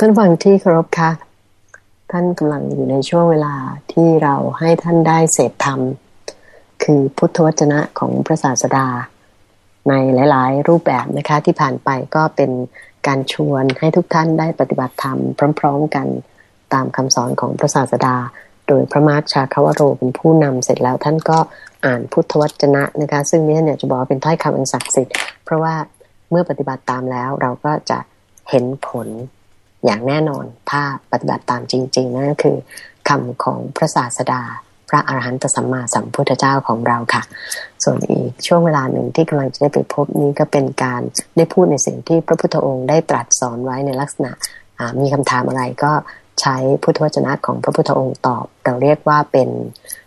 ท่านฟังที่เคารพค่ะ ท่านกำลังอยู่ในช่วงเวลาที่เราให้ท่านได้เสพธรรม คือพุทธวจนะของพระศาสดา ในหลาย ๆ รูปแบบนะคะที่ผ่านไปก็เป็นการชวนให้ทุกท่านได้ปฏิบัติธรรมพร้อม ๆ กันตามคำสอนของพระศาสดา โดยพระมาร์ชาคาวโรเป็นผู้นำเสร็จแล้วท่านก็อ่านพุทธวจนะนะคะ ซึ่งนี้เนี่ยจะบอกว่าเป็นถ้อยคำอันศักดิ์สิทธิ์เพราะว่าเมื่อปฏิบัติตามแล้วเราก็จะเห็นผล อย่างแน่นอนถ้าปฏิบัติตามจริง ๆ นั่นก็คือคำของพระศาสดา พระอรหันตสัมมาสัมพุทธเจ้าของเราค่ะ ส่วนอีกช่วงเวลาหนึ่งที่กำลังจะได้ไปพบนี้ก็เป็นการได้พูดในสิ่งที่พระพุทธองค์ได้ตรัสสอนไว้ในลักษณะมีคำถามอะไรก็ใช้พุทธวจนะของพระพุทธองค์ตอบ เราเรียกว่าเป็น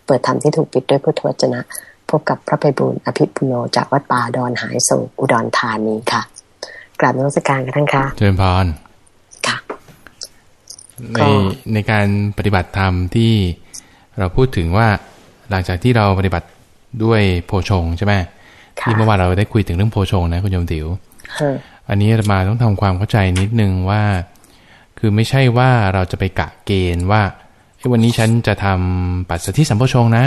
เปิดธรรมที่ถูกปิดด้วยพุทธวจนะ พบกับพระไพบุญอภิปุโนจากวัดป่าดอนหายโศกอุดรธานีค่ะกราบนมัสการกันทั้งค่ะเจริญพรค่ะ ในในการปฏิบัติธรรมที่เราพูดถึงว่าหลังจากที่เราปฏิบัติด้วยโพชงใช่ไหมที่เมื่อวานเราได้คุยถึงเรื่องโพชงนะคุณโยมติ๋วอันนี้มาต้องทำความเข้าใจนิดนึงว่า คือไม่ใช่ว่าเราจะไปกะเกณฑ์ว่าวันนี้ฉันจะทำปัสสธิสัมโพชงนะ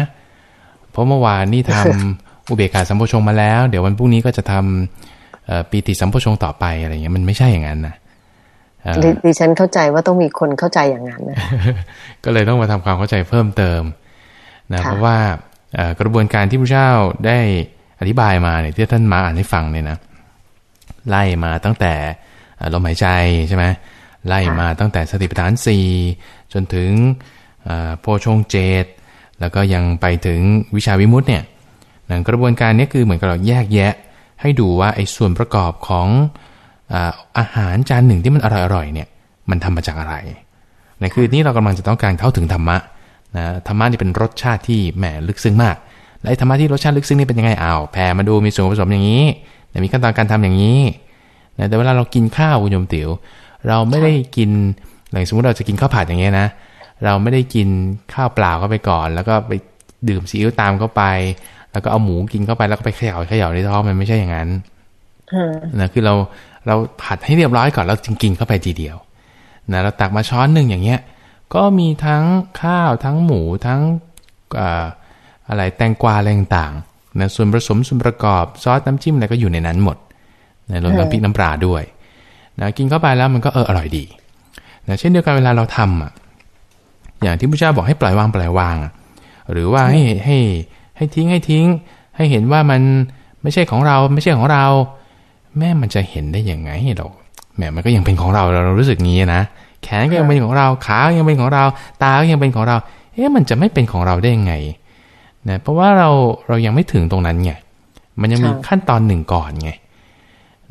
เพราะเมื่อวานนี่ทำอุเบกขาสัมโพชงมาแล้ว เดี๋ยววันพรุ่งนี้ก็จะทำปีติสัมโพชงต่อไปอะไรเงี้ยมันไม่ใช่อย่างนั้นนะ ดิฉันเข้าใจว่าต้องมีคนเข้าใจอย่างนั้นนะก็เลยต้องมาทำความเข้าใจเพิ่มเติมนะเพราะว่ากระบวนการที่พระเจ้าได้อธิบายมาเนี่ยที่ท่านมาอ่านให้ฟังเนี่ยนะไล่มาตั้งแต่ลมหายใจใช่ไหมไล่มาตั้งแต่สติปัฏฐานสี่จนถึงโพชงเจตแล้วก็ยังไปถึงวิชาวิมุตต์เนี่ยกระบวนการนี้คือเหมือนกับเราแยกแยะ ให้ดูว่าไอ้ส่วนประกอบของ อาหารจานหนึ่งที่มันอร่อยๆเนี่ยมันทำมาจากอะไรในคือนี้เรากำลังจะต้องการเข้าถึงธรรมะนะธรรมะนี่เป็นรสชาติที่แหมลึกซึ้งมาก และธรรมะที่รสชาติลึกซึ้งนี่เป็นยังไงอ้าวแผ่มาดูมีส่วนผสมอย่างนี้มีขั้นตอนการทำอย่างนี้นะแต่เวลาเรากินข้าวคุณโยมติ๋วเราไม่ได้กินอย่างสมมติเราจะกินข้าวผัดอย่างเงี้ยนะ เราไม่ได้กินข้าวเปล่าเข้าไปก่อน แล้วก็ไปดื่มซีอิ๊วตามเข้าไป แล้วก็เอาหมูกินเข้าไปแล้วก็ไปเขย่าเขย่าในท้องมันไม่ใช่อย่างนั้นนะคือเรา เราผัดให้เรียบร้อยก่อนแล้วจึงกินเข้าไปทีเดียวนะเราตักมาช้อนหนึ่งอย่างเงี้ยก็มีทั้งข้าวทั้งหมูทั้งอะไรแตงกวาอะไรต่างๆนะส่วนผสมส่วนประกอบซอสน้ำจิ้มอะไรก็อยู่ในนั้นหมดนะรวมทั้งพริกน้ำปลาด้วยนะกินเข้าไปแล้วมันก็เอออร่อยดีนะเช่นเดียวกันเวลาเราทำอะอย่างที่พระเจ้าบอกให้ปล่อยวางปล่อยวาง หรือว่าให้ให้ให้ทิ้งให้ทิ้ง ให้เห็นว่ามันไม่ใช่ของเราไม่ใช่ของเรา แม่มันจะเห็นได้ยังไงเราแม่มันก็ยังเป็นของเราเรารู้สึกงี้นะแขนก็ยังเป็นของเราขาก็ยังเป็นของเรา ตาก็ยังเป็นของเรา เอ๊ะมันจะไม่เป็นของเราได้ยังไงนะเพราะว่าเราเรายังไม่ถึงตรงนั้นไงมันยังมีขั้นตอนหนึ่งก่อนไง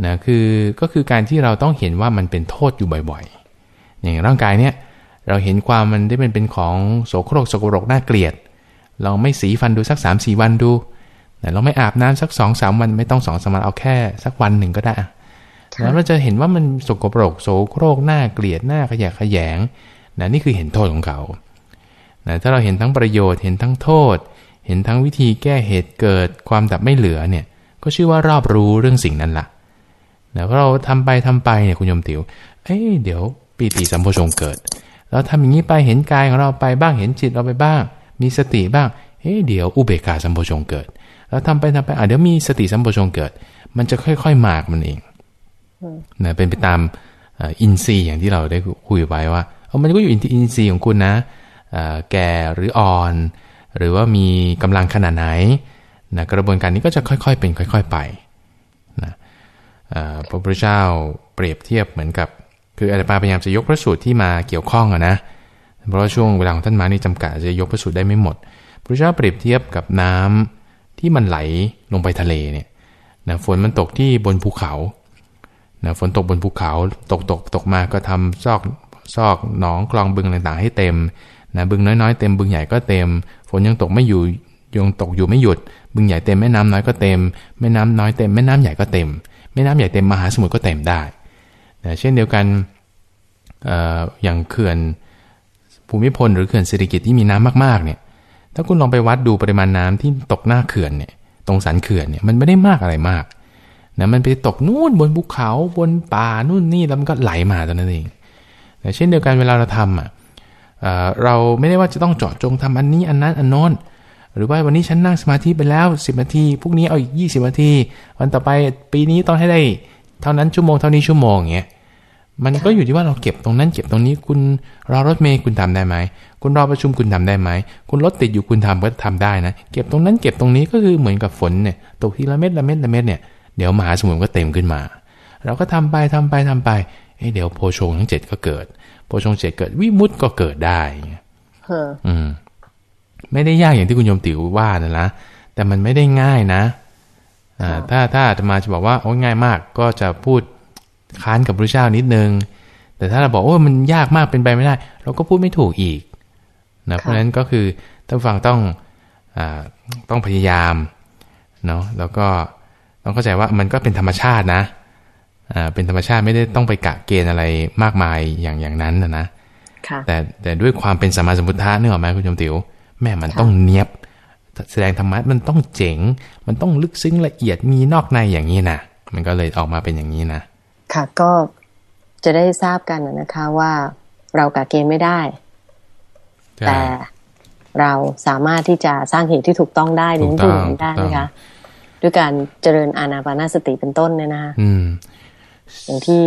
นะคือก็คือการที่เราต้องเห็นว่ามันเป็นโทษอยู่บ่อยๆ อย่างร่างกายเนี่ยเราเห็นความมันได้เป็นเป็นของโสโครกสกปรกน่าเกลียด เราไม่สีฟันดูสักสามสี่วันดู เราไม่อาบน้ำสักสองสามวันไม่ต้องสองสามวันเอาแค่ สักวันหนึ่งก็ได้แล้วเราจะเห็นว่ามันสกปรกโสโครกหน้าเกลียดหน้าขยะขยงนะนี่คือเห็นโทษของเขานะถ้าเราเห็นทั้งประโยชน์เห็นทั้งโทษ เห็นทั้งวิธีแก้เหตุเกิดความดับไม่เหลือเนี่ย ก็ชื่อว่ารอบรู้เรื่องสิ่งนั้นละ่ะนะเพราะเราทำไปทำไปเนี่ยคุณยมติว๋วเอ้ยเดี๋ยวปีติสัมโพชงเกิดเราทำอย่างนี้ไปเห็นกายของเราไปบ้างเห็นจิตเราไปบ้าง มีสติบ้างเฮ้ยเดี๋ยวอุเบกขาสัมโพชงเกิด แล้วทำไปทำไปอะเดี๋ยวมีสติสัมปชัญญะเกิด มันจะค่อยๆมากมันเองนะเป็นไปตามอินทรีย์อย่างที่เราได้คุยไว้ว่าเอามันก็อยู่อินทรีย์ของคุณนะแก่หรืออ่อน หรือว่ามีกำลังขนาดไหนนะกระบวนการนี้ก็จะค่อยๆเป็นค่อย ๆไปนะพระพุทธเจ้าเปรียบเทียบเหมือนกับ คืออาจารย์พยายามจะยกพระสูตรที่มาเกี่ยวข้องอะนะเพราะว่าช่วงเวลาของท่านมานี่จำกัดจะยกพระสูตรได้ไม่หมดพระพุทธเจ้าเปรียบเทียบกับน้ำ ที่มันไหลลงไปทะเลเนี่ยนะฝนมันตกที่บนภูเขานะฝนตกบนภูเขาตกตกตกมาก็ทำซอกซอกหนองคลองบึงต่างๆ ให้เต็มนะบึงน้อยๆเต็มบึงใหญ่ก็เต็ม ฝนยังตกไม่อยู่ยังตกอยู่ไม่หยุด บึงใหญ่เต็มแม่น้ำน้อยก็เต็มแม่น้ำน้อยเต็มแม่น้ำใหญ่ก็เต็มแม่น้ำใหญ่เต็มมหาสมุทรก็เต็มได้นะเช่นเดียวกันอย่างเขื่อนภูมิพลหรือเขื่อนเศรษฐกิจที่มีน้ำมากๆเนี่ย ถ้าคุณลองไปวัดดูปริมาณน้ำที่ตกหน้าเขื่อนเนี่ย ตรงสันเขื่อนเนี่ยมันไม่ได้มากอะไรมากนะมันไปตกนู่นบนภูเขาบนป่านู่นนี่แล้วมันก็ไหลมาตอนนั้นเองแต่เช่นเดียวกันเวลาเราทำอะเราไม่ได้ว่าจะต้องเจาะจงทำอันนี้อันนั้นอันโน้นหรือว่าวันนี้ฉันนั่งสมาธิไปแล้ว 10 นาทีพรุ่งนี้เอาอีก 20 นาที วันต่อไปปีนี้ต้องให้ได้ เท่านั้นชั่วโมงเท่านี้ชั่วโมงอย่างเงี้ย มันก็อยู่ที่ว่าเราเก็บตรงนั้นเก็บตรงนี้คุณรอรถเมย์คุณทำได้ไหมคุณรอประชุมคุณทำได้ไหมคุณรถติดอยู่คุณทำก็ทำได้นะ เก็บตรงนั้นเก็บตรงนี้ก็คือเหมือนกับฝนเนี่ยตกทีละเม็ดละเม็ดละเม็ดเนี่ยเดี๋ยวมหาสมุทรก็เต็มขึ้นมา เราก็ทำไปทำไปทำไปเอ้เดี๋ยวโพชงทั้งเจ็ดก็เกิด โพชงเจ็ดเกิดวิมุตต์ก็เกิดได้อืม ไม่ได้ยากอย่างที่คุณโยมติ๋วว่านะนะแต่มันไม่ได้ง่ายนะ อ่า ถ้าถ้าจะมาจะบอกว่าโอ้ง่ายมากก็จะพูด ค้านกับพระเจ้านิดนึง แต่ถ้าเราบอกโอ้มันยากมากเป็นไปไม่ได้ เราก็พูดไม่ถูกอีกนะเพราะฉะนั้นก็คือท่านฟังต้องอ่าต้องพยายามเนาะแล้วก็ต้องเข้าใจว่ามันก็เป็นธรรมชาตินะอ่าเป็นธรรมชาติไม่ได้ต้องไปกะเกณฑ์อะไรมากมายอย่างอย่างนั้นนะนะแต่แต่ด้วยความเป็นสมาสมุทธะเนื้อไหมคุณโยมติ๋วแม่มันต้องเนียบ แสดงธรรมะมันต้องเจ๋ง มันต้องลึกซึ้งละเอียดมีนอกในอย่างนี้นะมันก็เลยออกมาเป็นอย่างนี้นะ ค่ะก็จะได้ทราบกันนะคะว่าเรากะเกณฑ์ไม่ได้ แต่เราสามารถที่จะสร้างเหตุที่ถูกต้องได้หรือพูดได้ไหมคะด้วยการเจริญอานาปานาสติเป็นต้นเนี่ยนะคะอย่างที่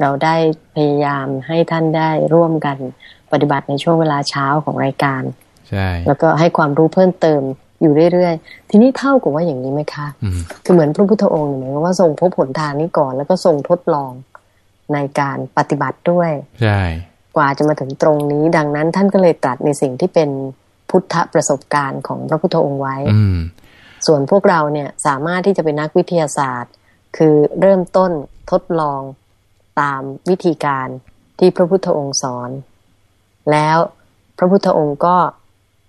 เราได้พยายามให้ท่านได้ร่วมกันปฏิบัติในช่วงเวลาเช้าของรายการ ใช่ แล้วก็ให้ความรู้เพิ่มเติม อยู่เรื่อยๆ ทีนี้เท่ากับว่าอย่างนี้ไหมคะคือเหมือนพระพุทธองค์เหมือนกับว่าทรงพบผลทางนี้ก่อน แล้วก็ทรงทดลองในการปฏิบัติด้วยใช่กว่าจะมาถึงตรงนี้ ดังนั้นท่านก็เลยตรัสในสิ่งที่เป็นพุทธประสบการณ์ของพระพุทธองค์ไว้ส่วนพวกเราเนี่ยสามารถที่จะเป็นนักวิทยาศาสตร์ คือเริ่มต้นทดลองตามวิธีการที่พระพุทธองค์สอน แล้วพระพุทธองค์ก็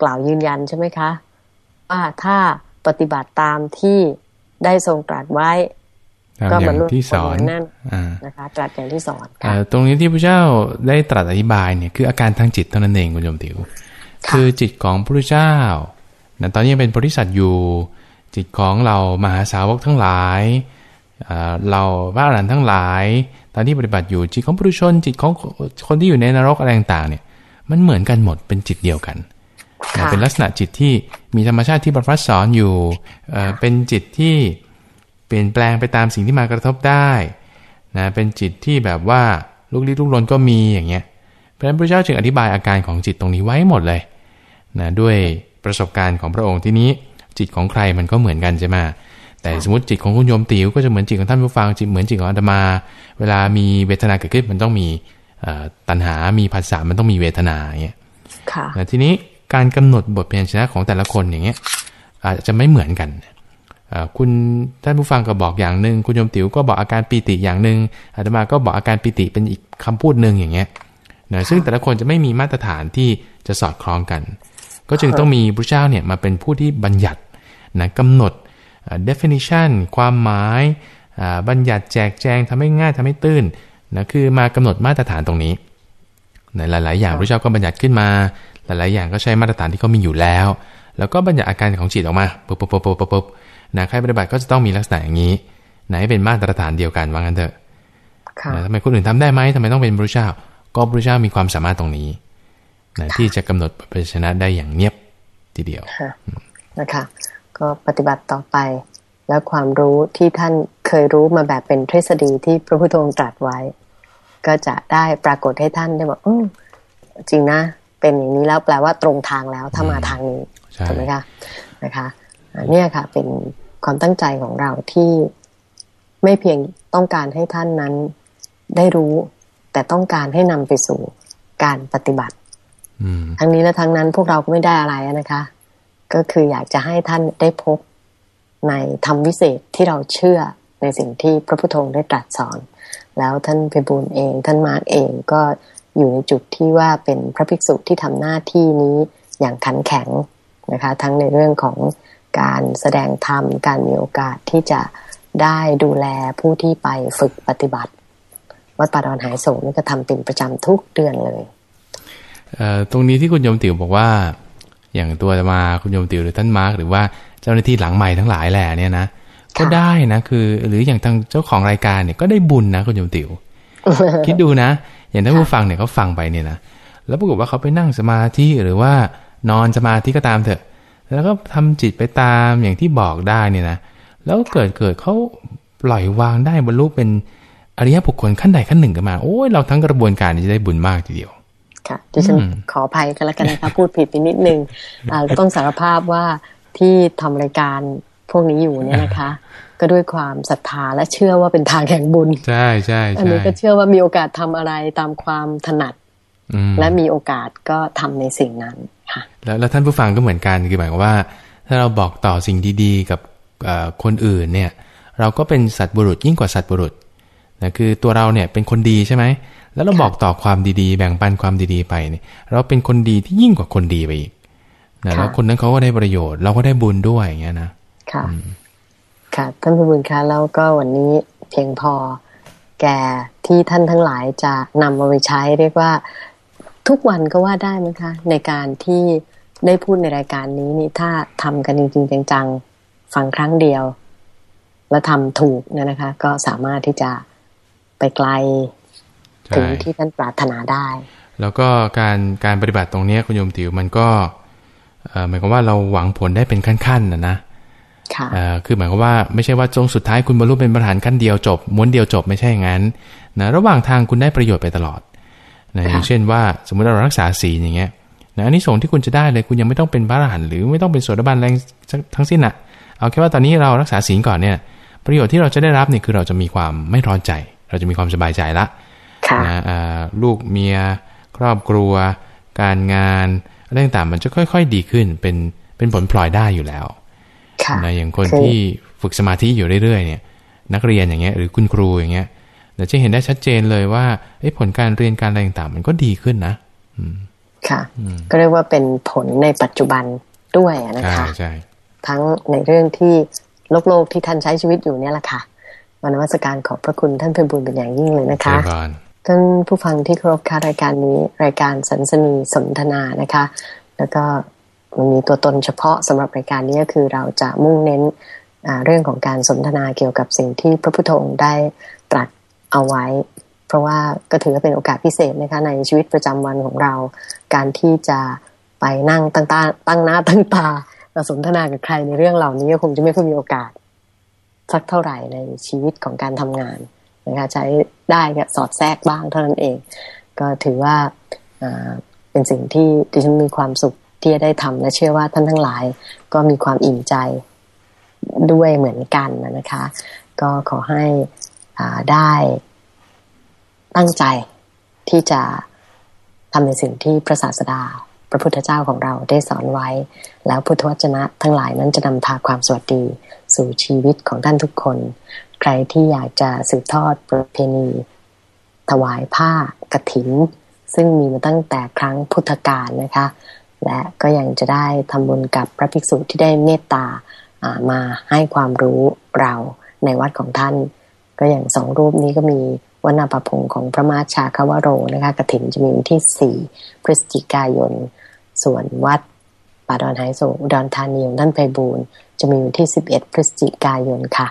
กล่าวยืนยันใช่ไหมคะ ว่าถ้าปฏิบัติตามที่ได้ทรงตรัสไว้ ก็บรรลุที่สอนนั่นนะคะตรัสอย่างที่สอนตรงนี้ที่พระเจ้าได้ตรัสอธิบายเนี่ยคืออาการทางจิตเท่านั้นเองคุณโยมติวคือจิตของพระเจ้าตอนนี้ยังเป็นบริษัทอยู่ จิตของเรามหาสาวกทั้งหลายเราพระอรหันต์ทั้งหลาย ตอนที่ปฏิบัติอยู่จิตของปุถุชนจิตของคนที่อยู่ในนรกอะไรต่างๆเนี่ย มันเหมือนกันหมดเป็นจิตเดียวกัน เป็นลักษณะจิตที่มีธรรมชาติที่บรรพัดสอนอยู่ เป็นจิตที่เปลี่ยนแปลงไปตามสิ่งที่มากระทบได้นะเป็นจิตที่แบบว่าลูกลี้ลุกลนก็มีอย่างเงี้ยเพราะฉะนั้นพระเจ้าจึงอธิบายอาการของจิตตรงนี้ไว้หมดเลยนะด้วยประสบการณ์ของพระองค์ที่นี้ จิตของใครมันก็เหมือนกันใช่ไหมแต่สมมติจิตของคุณโยมติ๋วก็จะเหมือนจิตของท่านผู้ฟังจิตเหมือนจิตของอาตมา เวลามีเวทนาเกิดขึ้นมันต้องมีตัณหา มีภาษามันต้องมีเวทนาอย่างเงี้ยทีนี้ การกำหนดบทเพียนชนะของแต่ละคนอย่างเงี้ยอาจจะไม่เหมือนกันคุณท่านผู้ฟังก็บอกอย่างหนึ่งคุณโยมติ๋วก็บอกอาการปีติอย่างหนึ่งอาตมาก็บอกอาการปีติเป็นอีกคำพูดหนึ่งอย่างเงี้ยนะซึ่งแต่ละคนจะไม่มีมาตรฐานที่จะสอดคล้องกัน ก็จึงต้องมีพระเจ้าเนี่ยมาเป็นผู้ที่บัญญัตินะกำหนด definition ความหมายบัญญัติแจกแจงทำให้ง่ายทำให้ตื้นนะคือมากำหนดมาตรฐานตรงนี้ในหลาย ๆ อย่างพระเจ้าก็บัญญัติขึ้นมา หลายๆอย่างก็ใช้มาตรฐานที่เขามีอยู่แล้ว แล้วก็บัญญัติอาการของจิตออกมาปุ๊บปุ๊บปุ๊บปุ๊บปุ๊บนะใครปฏิบัติก็จะต้องมีลักษณะอย่างนี้ ไหนเป็นมาตรฐานเดียวกันว่างั้นเถอะทำไมคนอื่นทำได้ไหมทำไมต้องเป็นพระเจ้า ก็พระเจ้ามีความสามารถตรงนี้นะที่จะกำหนดปัชนะได้อย่างเนียบทีเดียวนะคะ ก็ปฏิบัติต่อไป แล้วความรู้ที่ท่านเคยรู้มาแบบเป็นทฤษฎีที่พระพุทธองค์ตรัสไว้ ก็จะได้ปรากฏให้ท่านได้บอกอืจริงนะ เป็นอย่างนี้แล้วแปลว่าตรงทางแล้วถ้ามาทางนี้ถูกไหมคะนะคะเนี่ยค่ะ เป็นความตั้งใจของเราที่ไม่เพียงต้องการให้ท่านนั้นได้รู้ แต่ต้องการให้นำไปสู่การปฏิบัติทั้งนี้และทั้งนั้นพวกเราก็ไม่ได้อะไรนะคะ ก็คืออยากจะให้ท่านได้พบในธรรมวิเศษที่เราเชื่อในสิ่งที่พระพุทโธได้ตรัสสอน แล้วท่านเพบูลเอง ท่านมาร์กเองก็ อยู่ในจุดที่ว่าเป็นพระภิกษุที่ทำหน้าที่นี้อย่างขันแข็งนะคะทั้งในเรื่องของการแสดงธรรมการมีโอกาสที่จะได้ดูแลผู้ที่ไปฝึกปฏิบัติ วัดป่าดอนหายโศกนี่ก็ทำเป็นประจำทุกเดือนเลยตรงนี้ที่คุณโยมติ๋วบอกว่า อย่างตัวมาคุณโยมติ๋วหรือท่านมาร์กหรือว่าเจ้าหน้าที่หลังใหม่ทั้งหลายแหละเนี่ยนะก็ได้นะคือ หรืออย่างทางเจ้าของรายการเนี่ยก็ได้บุญนะคุณโยมติ๋วคิดดูนะ อย่างท่านผู้ฟังเนี่ยเขาฟังไปเนี่ยนะแล้วปรากฏว่าเขาไปนั่งสมาธิหรือว่านอนสมาธิก็ตามเถอะ แล้วก็ทำจิตไปตามอย่างที่บอกได้เนี่ยนะแล้วเกิดเกิดเขาปล่อยวางได้บรรลุเป็นอริยบุคคลขั้นใดขั้นหนึ่งกันมาโอ้ยเราทั้งกระบวนการจะได้บุญมากทีเดียวค่ะดิฉันขออภัยกันแล้วกันนะคะพูดผิดไปนิดนึงต้องสารภาพว่าที่ทำรายการพวกนี้อยู่เนี่ยนะคะ ก็ด้วยความศรัทธาและเชื่อว่าเป็นทางแห่งบุญ ใช่ใช่อันนี้ก็เชื่อว่ามีโอกาสทำอะไรตามความถนัดและมีโอกาสก็ทำในสิ่งนั้นค่ะแล้วแล้วท่านผู้ฟังก็เหมือนกันคือหมายความว่า ถ้าเราบอกต่อสิ่งดีๆ กับคนอื่นเนี่ย เราก็เป็นสัตว์บุรุษยิ่งกว่าสัตว์บุรุษนะคือตัวเราเนี่ยเป็นคนดีใช่ไหมแล้วเราบอกต่อความดีๆ แบ่งปันความดีๆไปเนี่ยเราเป็นคนดีที่ยิ่งกว่าคนดีไปอีกนะแล้วคนนั้นเขาก็ได้ประโยชน์เราก็ได้บุญด้วยอย่างเงี้ยนะค่ะ ค่ะท่านผู้บุญคะแล้วก็วันนี้เพียงพอแก่ที่ท่านทั้งหลายจะนำมาไปใช้เรียกว่าทุกวันก็ว่าได้ไหมคะ ในการที่ได้พูดในรายการนี้นี่ถ้าทำกันจริงๆจังๆฟังครั้งเดียว แล้วทำถูกเนี่ยนะคะ ก็สามารถที่จะไปไกลถึงที่ท่านปรารถนาได้ แล้วก็การการปฏิบัติตรงนี้คุณโยมติวมันก็หมายความว่าเราหวังผลได้เป็นขั้นๆนะนะ คือหมายความว่าไม่ใช่ว่าจงสุดท้ายคุณบรรลุเป็นประธานขั้นเดียวจบม้วนเดียวจบไม่ใช่อย่างนั้นนะระหว่างทางคุณได้ประโยชน์ไปตลอดนะอย่างเช่นว่าสมมติเรารักษาศีลอย่างเงี้ยนะอันนี้สงที่คุณจะได้เลยคุณยังไม่ต้องเป็นพระอรหันต์หรือไม่ต้องเป็นโสดาบันแรงทั้งสิ้นอะเอาแค่ว่าตอนนี้เรารักษาศีลก่อนเนี่ย ประโยชน์ที่เราจะได้รับเนี่ยคือเราจะมีความไม่ร้อนใจ เราจะมีความสบายใจละนะลูกเมีย ครอบครัว การงานอะไรต่างๆมันจะค่อย ๆ ดีขึ้นเป็นเป็นผลพลอยได้อยู่แล้ว นะอย่างคนที่ฝึกสมาธิอยู่เรื่อยๆเนี่ย นักเรียนอย่างเงี้ยหรือคุณครูอย่างเงี้ยเราจะเห็นได้ชัดเจนเลยว่าผลการเรียนการอะไรต่างๆมันก็ดีขึ้นนะค่ะก็เรียกว่าเป็นผลในปัจจุบันด้วยนะคะใช่ทั้งในเรื่องที่โลกโลกที่ท่านใช้ชีวิตอยู่เนี่ยแหละค่ะวันวัสการขอบพระคุณท่านเพื่อนบุญเป็นอย่างยิ่งเลยนะคะท่านผู้ฟังที่เคารพค่ะรายการนี้รายการสันสนีสนทนานะคะ แล้วก็ มันมีตัวตนเฉพาะสำหรับรายการนี้ก็คือเราจะมุ่งเน้นเรื่องของการสนทนาเกี่ยวกับสิ่งที่พระพุทธองค์ได้ตรัสเอาไว้ เพราะว่าก็ถือว่าเป็นโอกาสพิเศษนะคะในชีวิตประจำวันของเรา การที่จะไปนั่งตั้งตาตั้งหน้าตั้งตาสนทนากับใครในเรื่องเหล่านี้ก็คงจะไม่ค่อยมีโอกาสสักเท่าไหร่ในชีวิตของการทำงานนะคะใช้ได้ก็สอดแทรกบ้างเท่านั้นเอง ก็ถือว่าเป็นสิ่งที่ดิฉันมีความสุข ที่จะได้ทำและเชื่อว่าท่านทั้งหลายก็มีความอิ่มใจด้วยเหมือนกันนะคะ ก็ขอให้ได้ตั้งใจที่จะทำในสิ่งที่พระศาสดา พระพุทธเจ้าของเราได้สอนไว้ แล้วพุทธวจนะทั้งหลายนั้นจะนำพาความสวัสดี สู่ชีวิตของท่านทุกคน ใครที่อยากจะสืบทอดประเพณี ถวายผ้ากรถิน ซึ่งมีมาตั้งแต่ครั้งพุทธกาลนะคะ และก็ยังจะได้ทำบุญกับพระภิกษุที่ได้เมตตามาให้ความรู้เราในวัดของท่าน ก็อย่างสองรูปนี้ก็มีวันาปพงของพระมาชาคาวโรนะคะกระถิ่นจะมีวันที่สี่พฤศจิกายน ส่วนวัดป่าดอนไฮโซอุดรธานีของท่านไพบูลจะมีวันที่สิบเอ็ดพฤศจิกายนค่ะ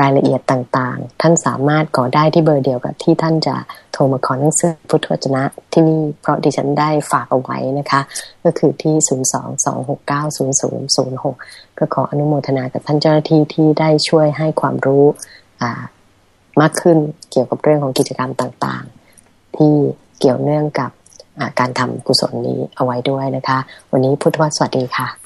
รายละเอียดต่างๆ ท่านสามารถขอได้ที่เบอร์เดียวกับที่ท่านจะโทรมาขอหนังสือพุทธวจนะที่นี่เพราะดิฉันได้ฝากเอาไว้นะคะ ก็คือที่ 022690006 ก็ขออนุโมทนากับท่านเจ้าหน้าที่ที่ได้ช่วยให้ความรู้มากขึ้นเกี่ยวกับเรื่องของกิจกรรมต่างๆ ที่เกี่ยวเนื่องกับการทำกุศลนี้เอาไว้ด้วยนะคะ วันนี้พุทธวสวัสดีค่ะ